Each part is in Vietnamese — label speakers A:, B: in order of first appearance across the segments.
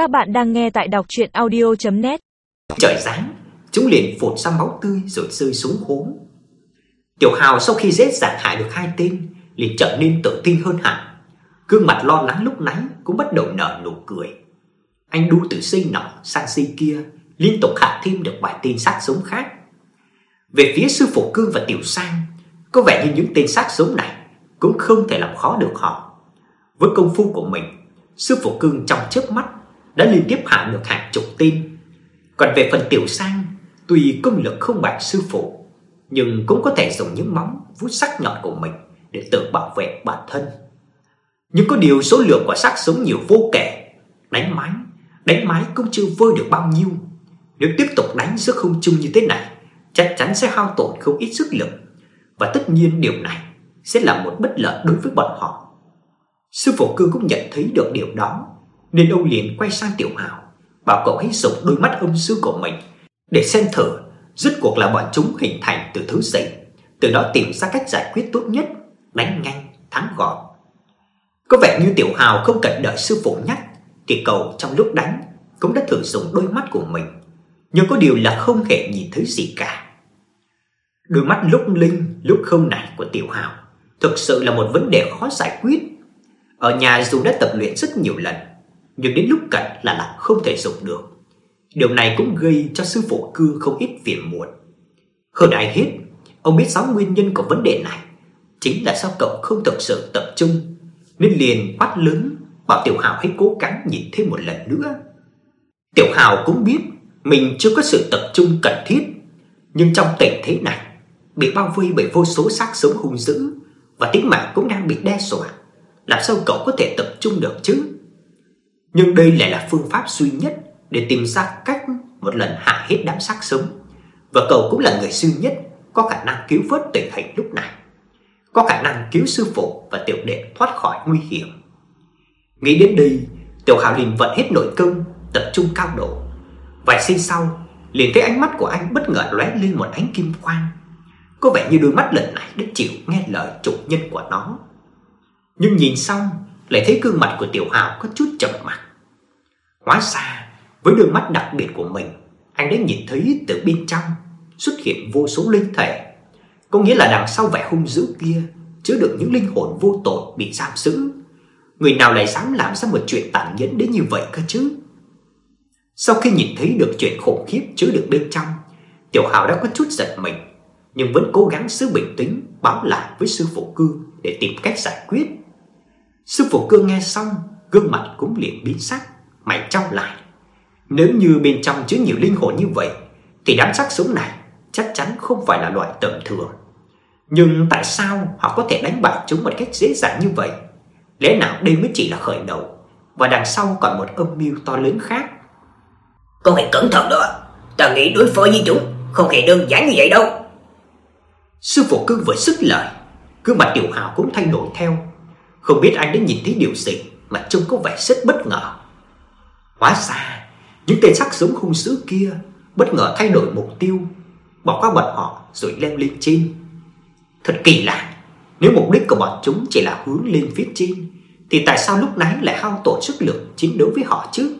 A: Các bạn đang nghe tại đọc chuyện audio.net
B: Trời giáng, chúng liền phụt ra máu tươi rồi rơi xuống hố. Tiểu Hào sau khi dết giặc hại được hai tên, liền trở nên tự tin hơn hẳn. Gương mặt lo lắng lúc nãy cũng bắt đầu nở nụ cười. Anh đu từ xây nọ sang xây kia, liên tục hạ thêm được vài tên sát sống khác. Về phía sư phụ Cương và Tiểu Sang, có vẻ như những tên sát sống này cũng không thể làm khó được họ. Với công phu của mình, sư phụ Cương trong chớp mắt đã liên tiếp hạ được hàng chục tên. Còn về phần Tiểu Sang, tuy công lực không bằng sư phụ, nhưng cũng có thể dùng những móng vuốt sắc nhọn của mình để tự bảo vệ bản thân. Nhưng có điều số lượng của sắc sống nhiều vô kể, đánh máy, đánh máy cũng chưa vơi được bao nhiêu. Nếu tiếp tục đánh giữa không trung như thế này, chắc chắn sẽ hao tổn không ít sức lực, và tất nhiên điều này sẽ là một bất lợi đối với bọn họ. Sư phụ cư cũng nhận thấy được điều đó, nên ông liền quay sang Tiểu Hào, bảo cậu hãy dùng đôi mắt âm sư của mình để xem thử rốt cuộc là bọn chúng hình thành từ thứ gì, từ đó tìm ra cách giải quyết tốt nhất, đánh nhanh, thắng gọn. Có vẻ như Tiểu Hào không cần đợi sư phụ nhắc, thì cậu trong lúc đánh cũng đã thử dùng đôi mắt của mình, nhưng có điều là không hề nhìn thấy gì cả. Đôi mắt lúc linh lúc không này của Tiểu Hào thực sự là một vấn đề khó giải quyết. Ở nhà dù đã tập luyện rất nhiều lần, nhưng đến lúc cần là lại không thể dùng được. Điều này cũng gây cho sư phụ Cương không ít phiền muộn. Hơn ai hết, ông biết rõ nguyên nhân của vấn đề này, chính là sao cậu không thực sự tập trung, nên liền quát lớn bảo Tiểu Hào hãy cố gắng nhìn thêm một lần nữa. Tiểu Hào cũng biết mình chưa có sự tập trung cần thiết, nhưng trong tình thế này, bị bao vây bởi vô số xác sống hung dữ và tính mạng cũng đang bị đe dọa, làm sao cậu có thể tập trung được chứ? Nhưng đây lại là phương pháp duy nhất để tìm ra cách một lần hạ hết đám xác sống, và cậu cũng là người duy nhất có khả năng cứu vớt tình hình lúc này, có khả năng cứu sư phụ và tiểu đệ thoát khỏi nguy hiểm. Nghĩ đến đây, Tiểu Hạo liền vận hết nội công, tập trung cao độ. Vài giây sau, liền thấy ánh mắt của anh bất ngờ lóe lên một ánh kim quang. Có vẻ như đôi mắt lần này đã chịu nghe lời chủ nhân của nó. Nhưng nhìn xong, lại thấy gương mặt của Tiểu Hạo có chút trầm mặc. Hóa ra, với đôi mắt đặc biệt của mình, anh đã nhìn thấy từ bên trong xuất hiện vô số linh thể. Có nghĩa là đằng sau vẻ hung dữ kia chứa đựng những linh hồn vô tội bị giam giữ. Người nào lại dám làm ra một chuyện tàn nhẫn đến như vậy cơ chứ? Sau khi nhìn thấy được chuyện khủng khiếp chứa đựng bên trong, Tiểu Hạo đã có chút giật mình, nhưng vẫn cố gắng giữ bình tĩnh báo lại với sư phụ Cương để tìm cách giải quyết. Sư phụ Cương nghe xong, gương mặt cũng liền biến sắc, mày trao lại. Nếu như bên trong chứa nhiều linh hồn như vậy, thì đám xác sống này chắc chắn không phải là loại tầm thường. Nhưng tại sao họ có thể đánh bại chúng một cách dễ dàng như vậy? Lẽ nào đây mới chỉ là khởi đầu và đằng sau còn một âm mưu to lớn khác?
C: Con hãy cẩn thận đó, ta nghĩ đối phó với chúng không hề đơn giản như vậy đâu.
B: Sư phụ cương vừa sức lời, gương mặt Tiểu Hạo cũng thay đổi theo. Không biết anh đã nhìn thấy điều gì mà trông có vẻ rất bất ngờ. Hóa ra, những tên sắc súng hung dữ kia bất ngờ thay đổi mục tiêu, bỏ qua bọn họ rồi leo lên trên. Thật kỳ lạ, nếu mục đích của bọn chúng chỉ là hướng lên phía trên thì tại sao lúc nãy lại hao tổn sức lực chiến đấu với họ chứ?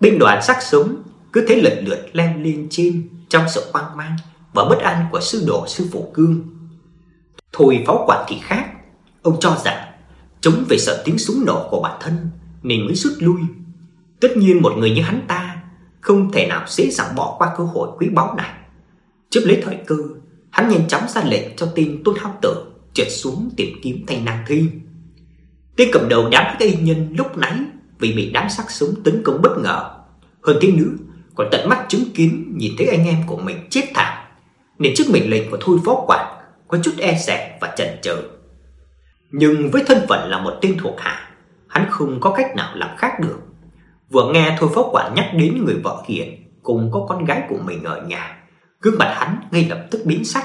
B: Binh đoàn sắc súng cứ thế lần lượt leo lên trên trong sự hoang mang và bất an của sư đồ sư phụ Cương. Thôi pháo quản thì khác, ông cho rằng chúng về sợ tiếng súng nổ của bản thân nên mới rút lui. Tất nhiên một người như hắn ta không thể nào dễ dàng bỏ qua cơ hội quý báu này. Chớp lấy thời cơ, hắn nhanh chóng ra lệnh cho tên Tôn Hạo Tử trượt xuống tìm kiếm thanh nàng thi. Tên cầm đầu đám gây y nhân lúc nãy vì bị đám sắc súng tấn công bất ngờ, hơn thế nữa còn tận mắt chứng kiến nhìn thấy anh em của mình chết thảm, nên trước mệnh lệnh của Thôi Phó quản có chút e dè và chần chừ. Nhưng với thân phận là một tên thuộc hạ, hắn không có cách nào làm khác được. Vừa nghe Thôi Phó quản nhắc đến người vợ hiền cùng có con gái của mình ở nhà, gương mặt hắn ngay lập tức biến sắc,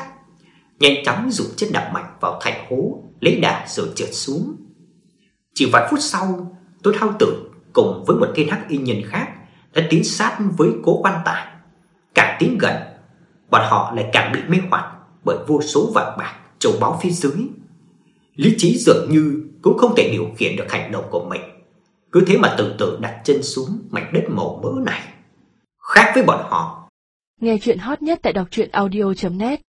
B: nhanh chóng dùng chân đạp mạnh vào thành hố, lấy đà rồi trượt xuống. Chỉ vài phút sau, Tôn Hao Tử cùng với một tên hắc y nhân khác đã tiến sát với cố quan tài. Càng tiến gần, bọn họ lại càng bị mê hoặc bởi vô số vàng bạc châu báu phía dưới. Lý trí dường như cũng không thể điều khiển được hành động của mình. cứ thế mà từ từ đặt chân xuống mảnh đất màu mỡ này. Khác với bọn họ,
D: Nghe chuyện hot nhất tại đọc truyện audio net